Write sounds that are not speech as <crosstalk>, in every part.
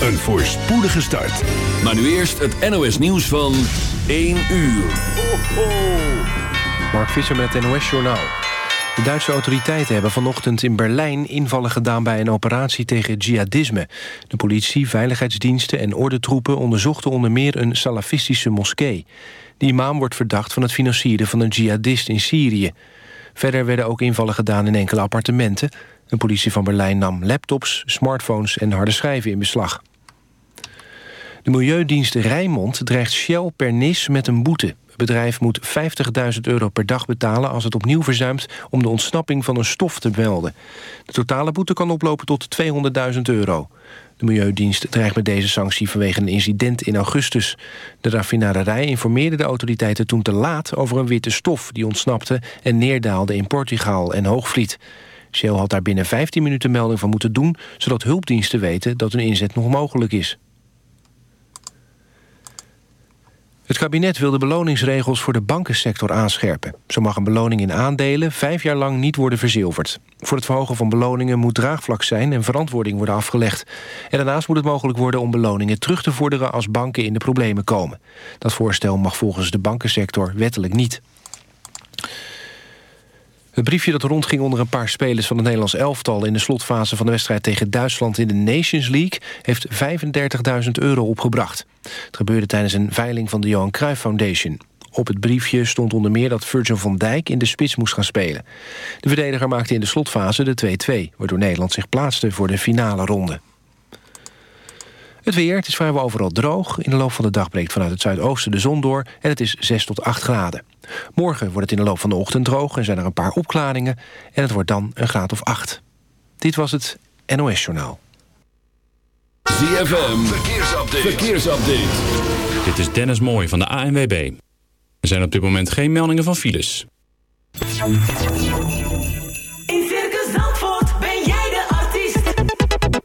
een voorspoedige start. Maar nu eerst het NOS nieuws van 1 uur. Ho, ho. Mark Visser met het NOS Journaal. De Duitse autoriteiten hebben vanochtend in Berlijn invallen gedaan... bij een operatie tegen jihadisme. De politie, veiligheidsdiensten en ordentroepen... onderzochten onder meer een salafistische moskee. Die imam wordt verdacht van het financieren van een jihadist in Syrië. Verder werden ook invallen gedaan in enkele appartementen. De politie van Berlijn nam laptops, smartphones en harde schijven in beslag. De Milieudienst Rijnmond dreigt Shell per nis met een boete. Het bedrijf moet 50.000 euro per dag betalen als het opnieuw verzuimt... om de ontsnapping van een stof te melden. De totale boete kan oplopen tot 200.000 euro. De Milieudienst dreigt met deze sanctie vanwege een incident in augustus. De raffinaderij informeerde de autoriteiten toen te laat over een witte stof... die ontsnapte en neerdaalde in Portugal en Hoogvliet. Shell had daar binnen 15 minuten melding van moeten doen... zodat hulpdiensten weten dat een inzet nog mogelijk is. Het kabinet wil de beloningsregels voor de bankensector aanscherpen. Zo mag een beloning in aandelen vijf jaar lang niet worden verzilverd. Voor het verhogen van beloningen moet draagvlak zijn... en verantwoording worden afgelegd. En daarnaast moet het mogelijk worden om beloningen terug te vorderen... als banken in de problemen komen. Dat voorstel mag volgens de bankensector wettelijk niet. Het briefje dat rondging onder een paar spelers van het Nederlands elftal... in de slotfase van de wedstrijd tegen Duitsland in de Nations League... heeft 35.000 euro opgebracht. Het gebeurde tijdens een veiling van de Johan Cruijff Foundation. Op het briefje stond onder meer dat Virgil van Dijk in de spits moest gaan spelen. De verdediger maakte in de slotfase de 2-2... waardoor Nederland zich plaatste voor de finale ronde. Het weer, het is vrijwel overal droog. In de loop van de dag breekt vanuit het zuidoosten de zon door... en het is 6 tot 8 graden. Morgen wordt het in de loop van de ochtend droog... en zijn er een paar opklaringen en het wordt dan een graad of 8. Dit was het NOS Journaal. ZFM, verkeersupdate. verkeersupdate. Dit is Dennis Mooij van de ANWB. Er zijn op dit moment geen meldingen van files.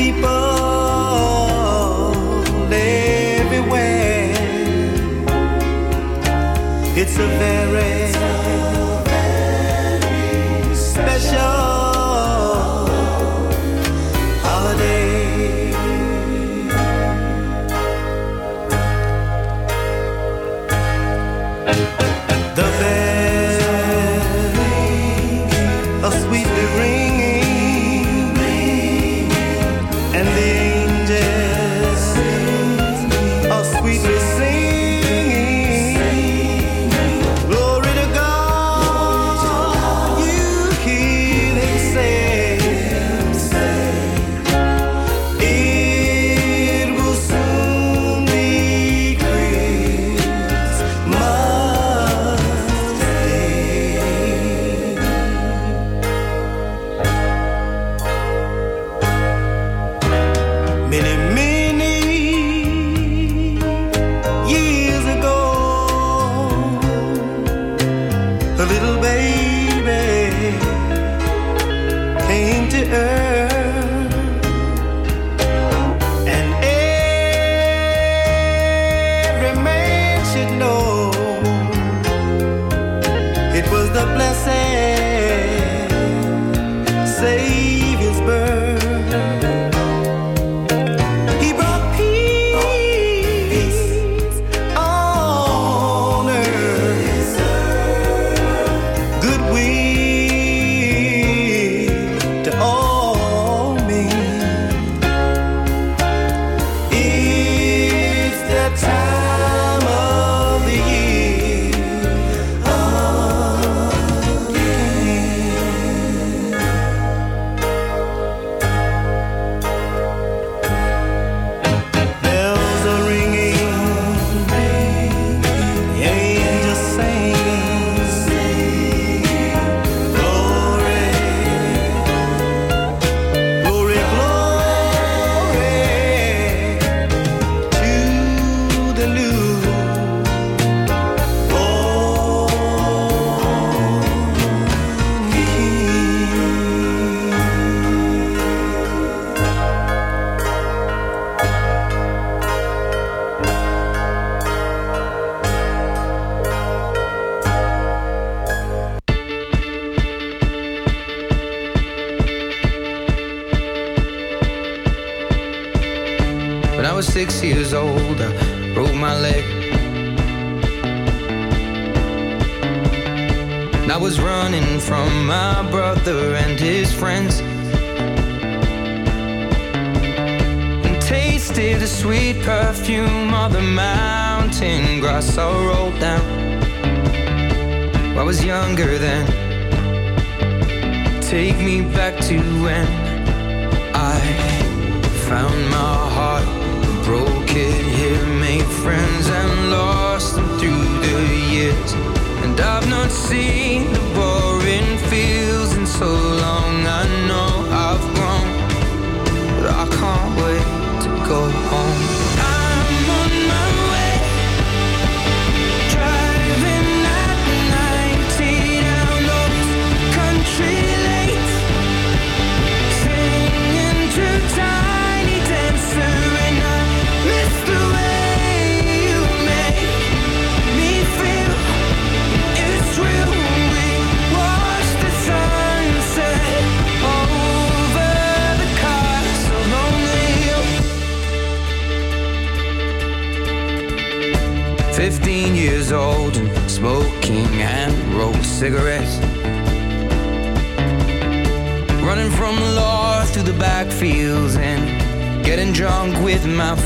People everywhere. It's a very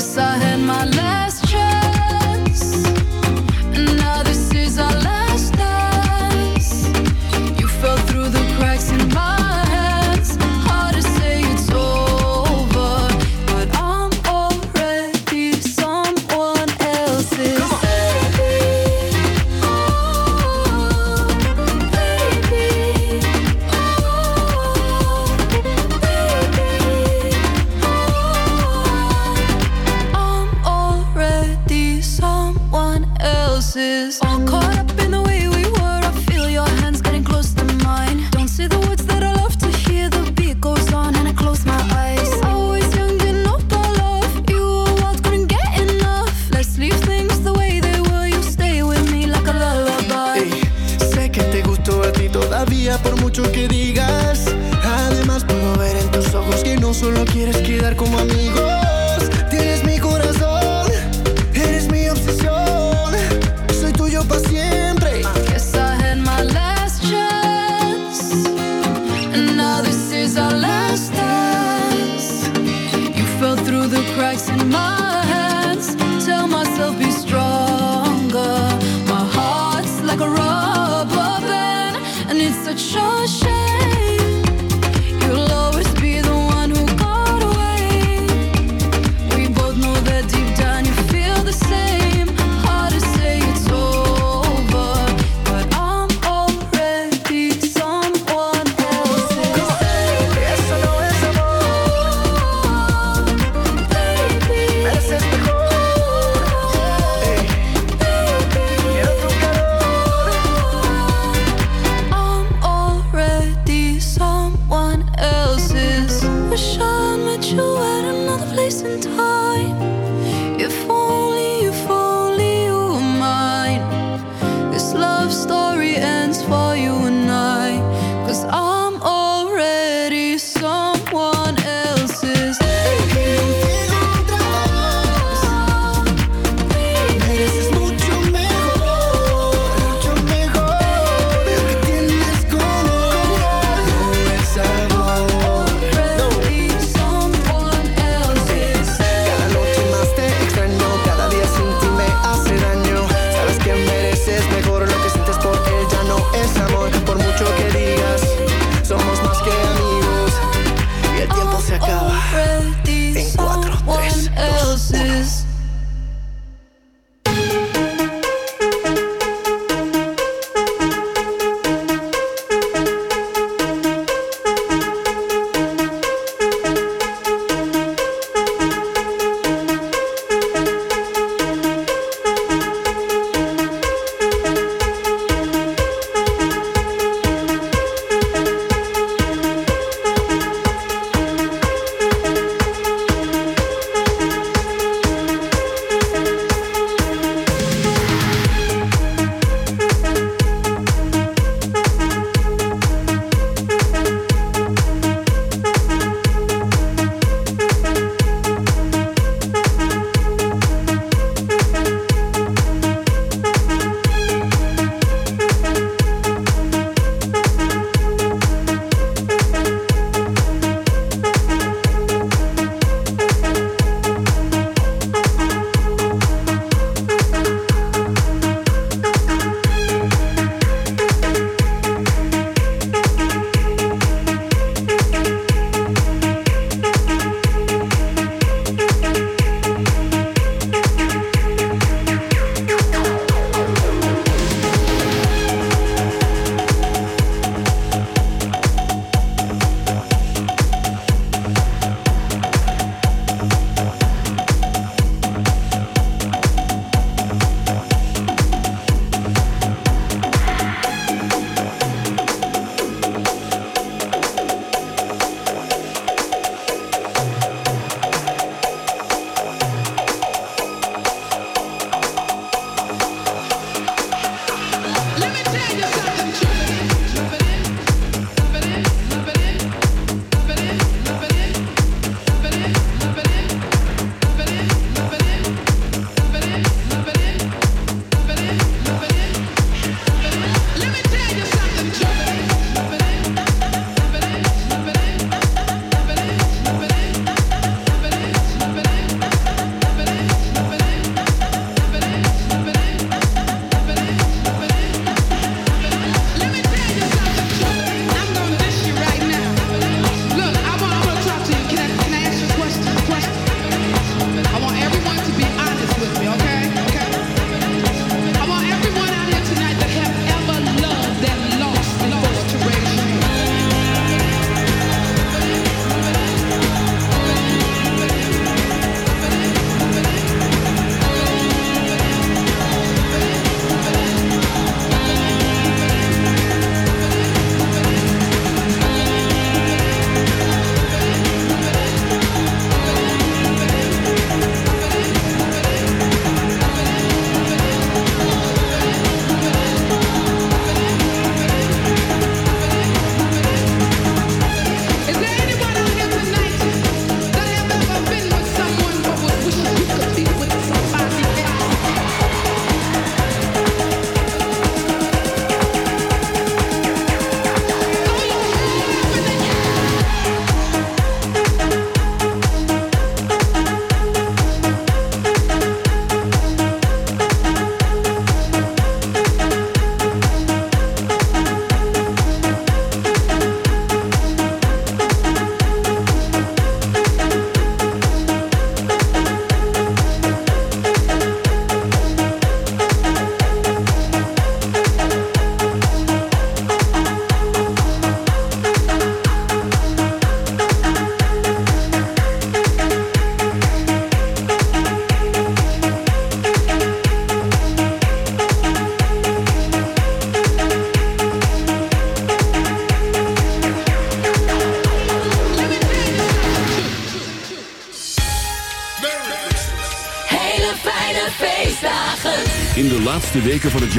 Guess I had my last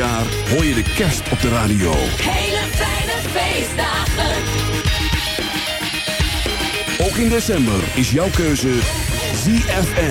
jaar hoor je de kerst op de radio. Hele fijne feestdagen. Ook in december is jouw keuze ZFM.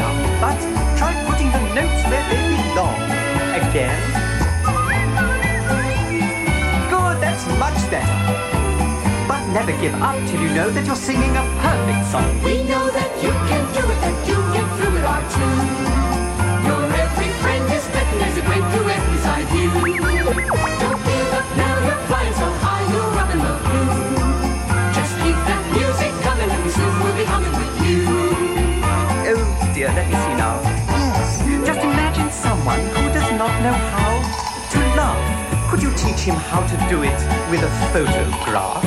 a but try putting the notes where they belong. Again. Good, that's much better. But never give up till you know that you're singing a perfect song. We know that you can do it, that you get through it our tune. Your every friend is betting there's a great duet beside you. Let me see now. Yes, just imagine someone who does not know how to love. Could you teach him how to do it with a photograph?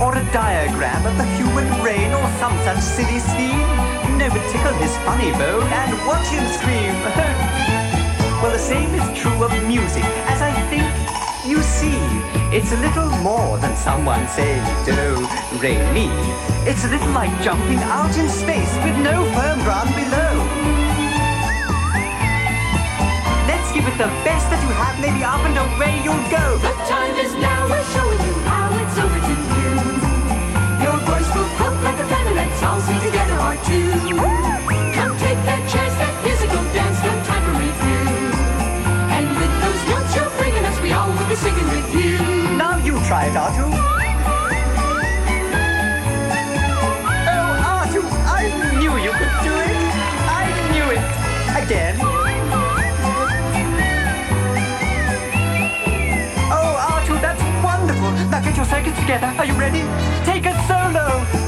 Or a diagram of the human brain or some such silly scheme? No, but tickle his funny bone and watch him scream. <laughs> well, the same is true of music, as I think you see. It's a little more than someone saying do, oh, re, mi. It's a little like jumping out in space with no firm ground below. Let's give it the best that you have, maybe up and away you'll go. The time is now, we're showing you how it's over to you. Your voice will float like a feather, let's all sing together our tune. Try it, Artu. Oh, Artu, I knew you could do it. I knew it. Again. Oh, Artu, that's wonderful. Now get your circuits together. Are you ready? Take a solo.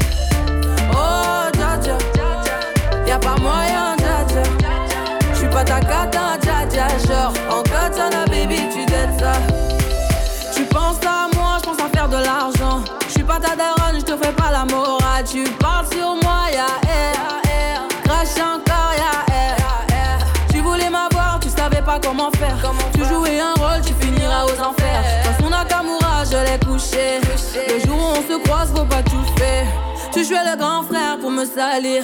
Y'a pas moyen, dja dja. J'suis pas ta cata, dja dja. Genre, en katana, baby, tu t'aides ça. Tu penses à moi, je pense à faire de l'argent. Je suis pas ta daronne, je te fais pas la morale. Tu parles sur moi, ya air. Crash encore, ya air. Tu voulais m'avoir, tu savais pas comment faire. tu jouais un rôle, tu finiras aux enfers. Dans son Nakamura, je l'ai couché. Le jour où on se croise, faut pas tout faire. Tu jouais le grand frère pour me salir.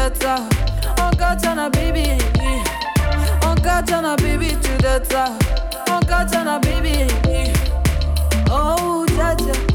on oh God a baby, on oh God a baby to on oh God a baby. Oh, Jaja.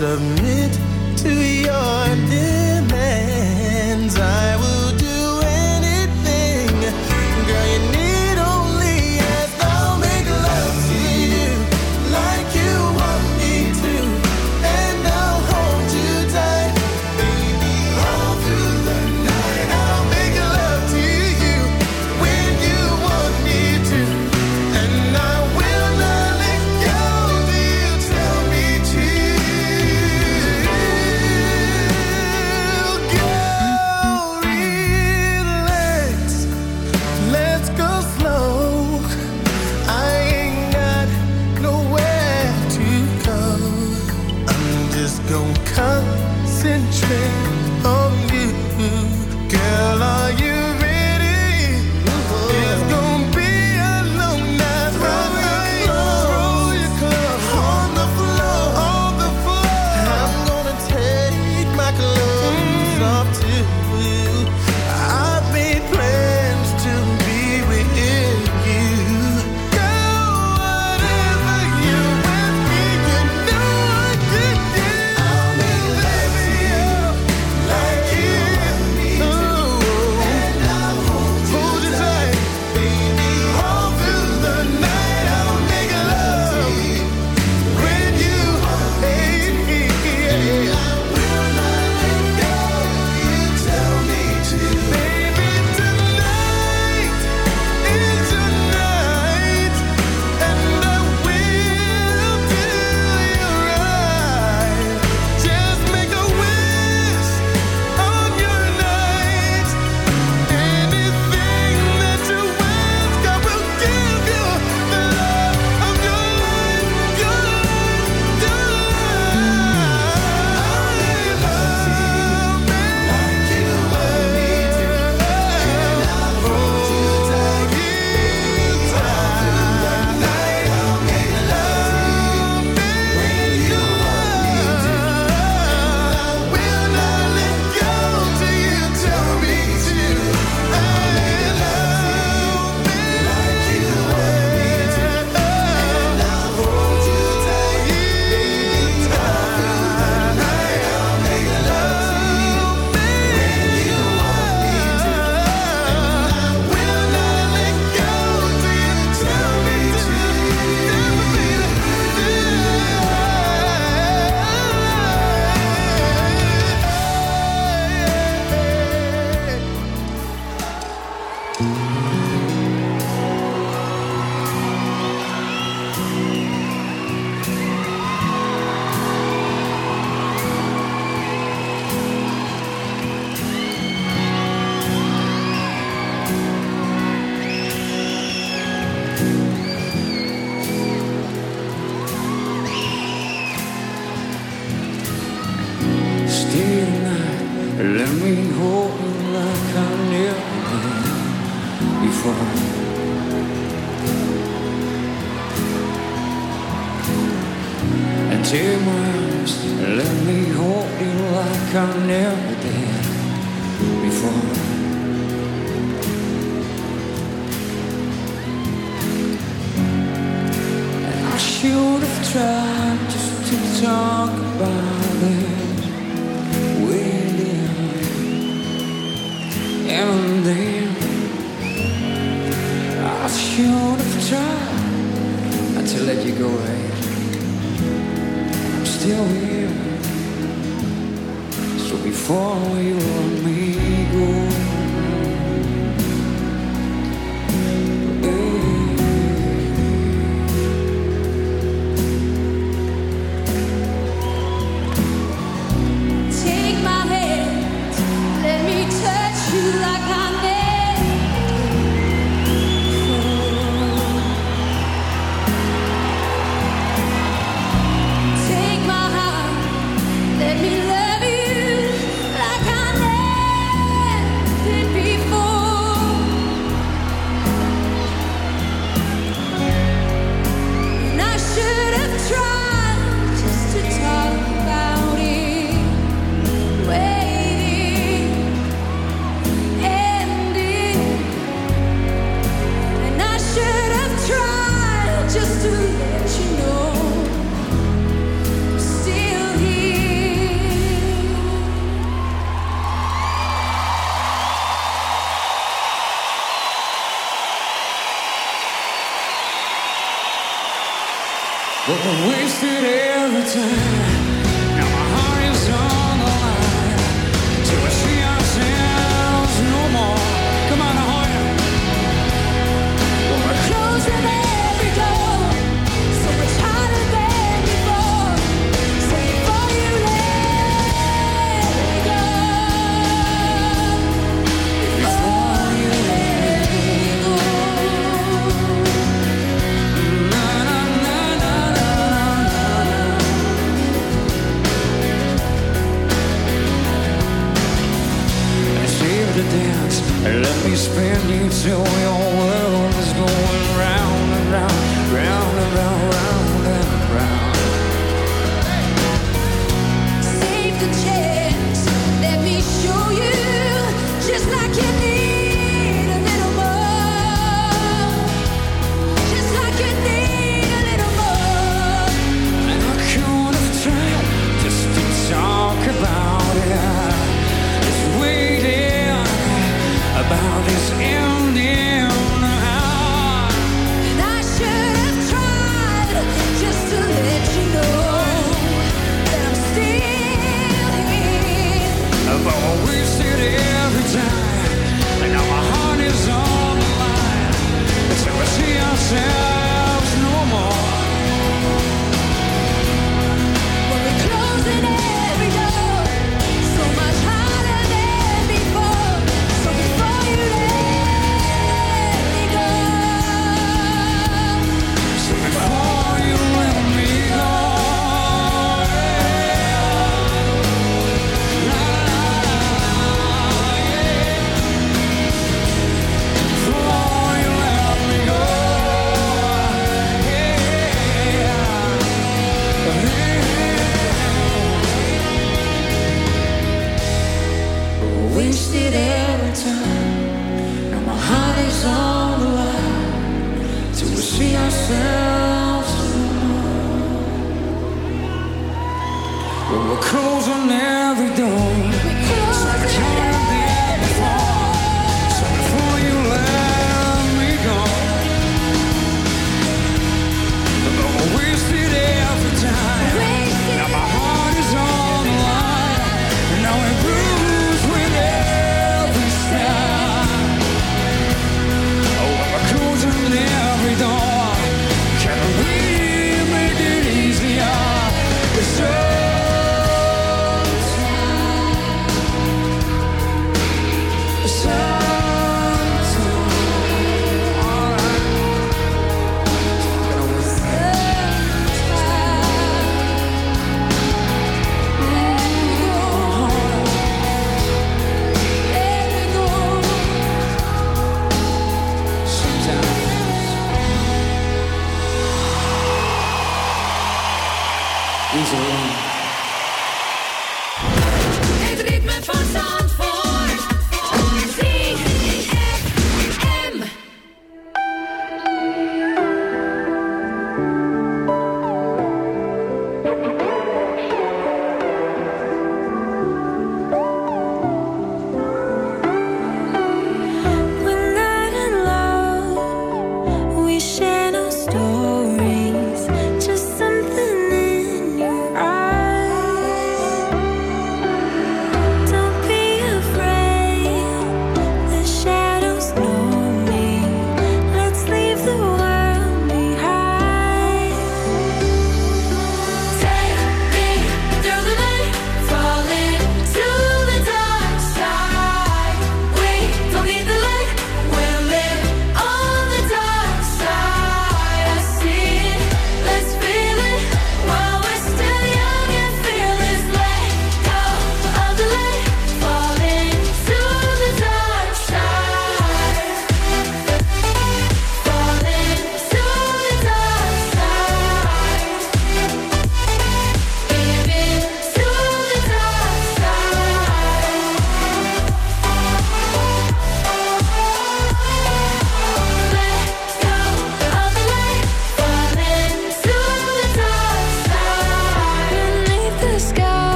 Submit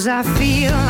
Sometimes I feel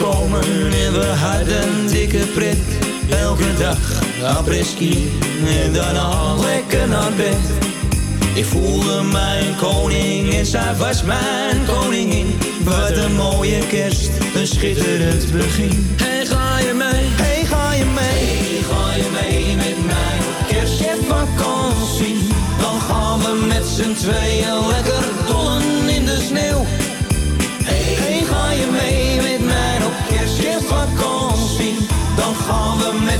komen en we hadden een dikke pret. Elke dag apres-ski en daarna lekker naar bed. Ik voelde mijn koning en zij was mijn koningin. Wat een mooie kerst, een schitterend begin. Hey, ga je mee? Hey, ga je mee? Hey, ga je mee met mij op kerstvakantie? Dan gaan we met z'n tweeën lekker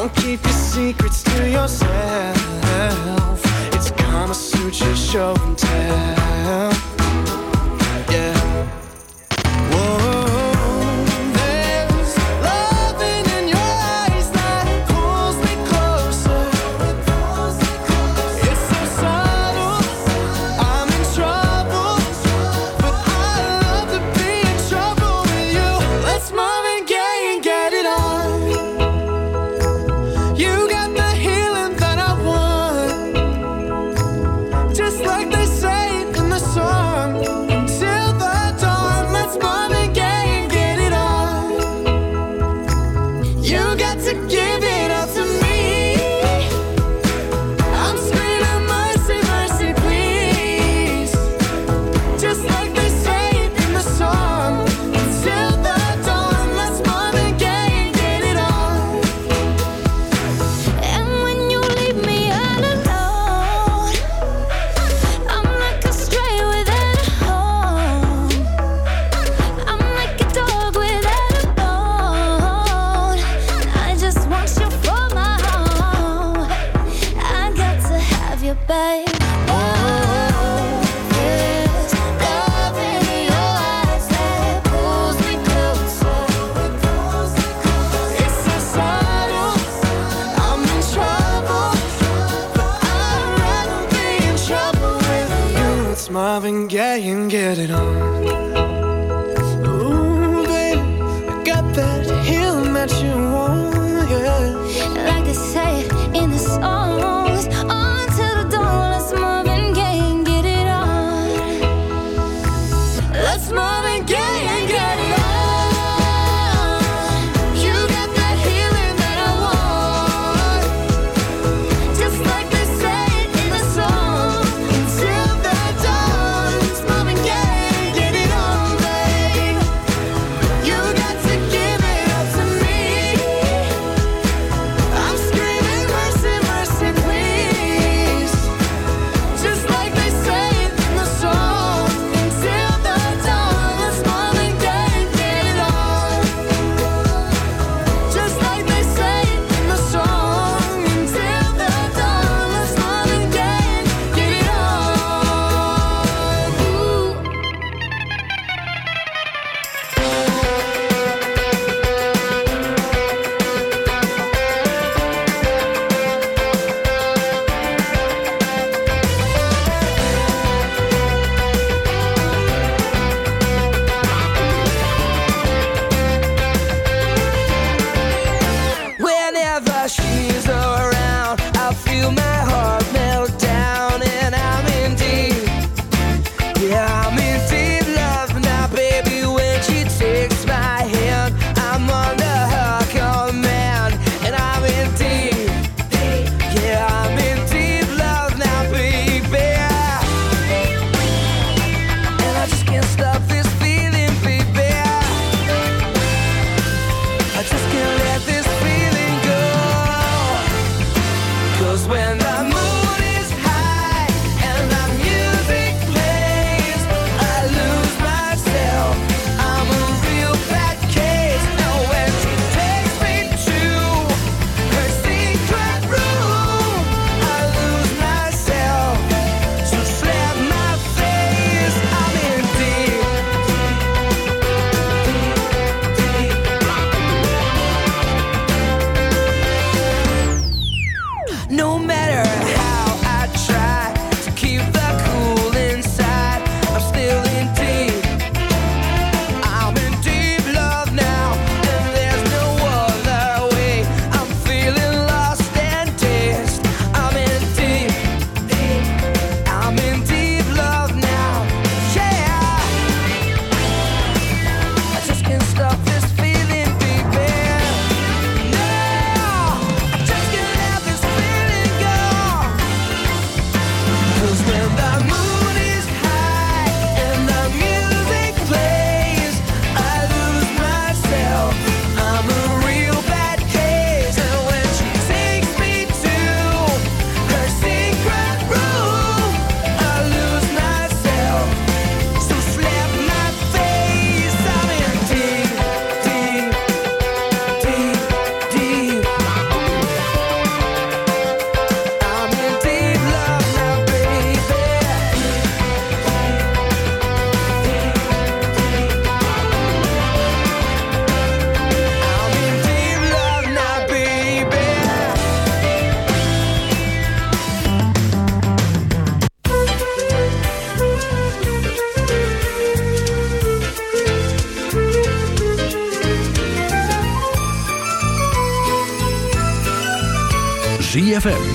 Don't keep your secrets to yourself. It's Kama Sutra show and tell.